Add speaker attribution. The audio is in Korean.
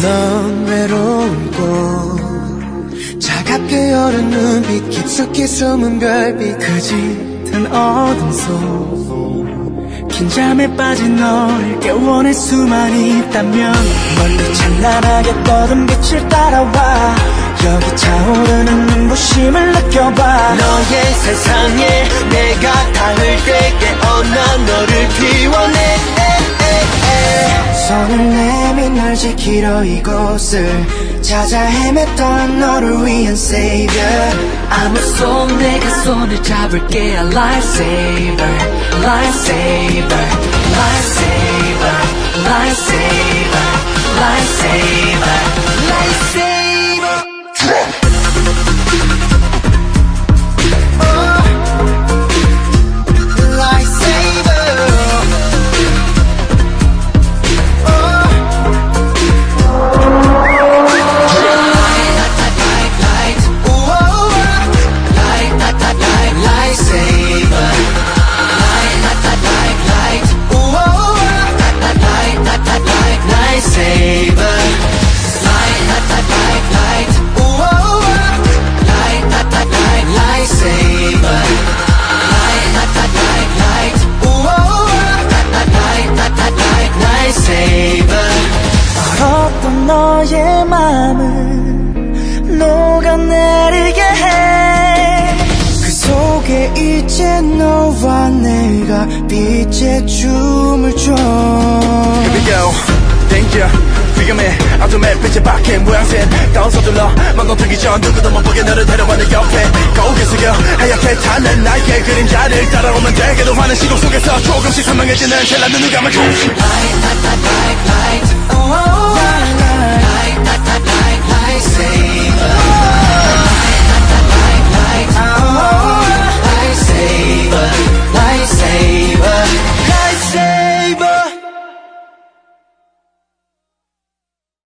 Speaker 1: 넌 외로우고 차갑게 여는 눈빛 깊숙이 숨은 별빛 그 짙은 어둠 속 긴장에 빠진 너를 깨워낼 수만 있다면 멀리 찬란하게 뻗은 빛을 따라와 여기 차오르는 눈부심을 느껴봐 너의 세상에 내 손을 내민 널 지키러 이곳을 찾아 헤맸던 너를 위한 savior
Speaker 2: 아무 손 내가 손을 잡을게 lifesaver lifesaver lifesaver lifesaver lifesaver
Speaker 1: 너의 마음을 녹아내리게 해 그 속에 이제 너와 내가 빛의 춤을 춰.
Speaker 3: Here we go. Danger 위험해. 어둠의 빛의 밖에 모양새 다운 서둘러 맘너뜨기 전 누구도 못 보게 너를 데려와 내 옆에. 거울에 숙여. 하얗게 타는 나의 그림자를 따라오면 되게도 많은 시공 속에서 조금씩 선명해지는 젤라 눈을 감아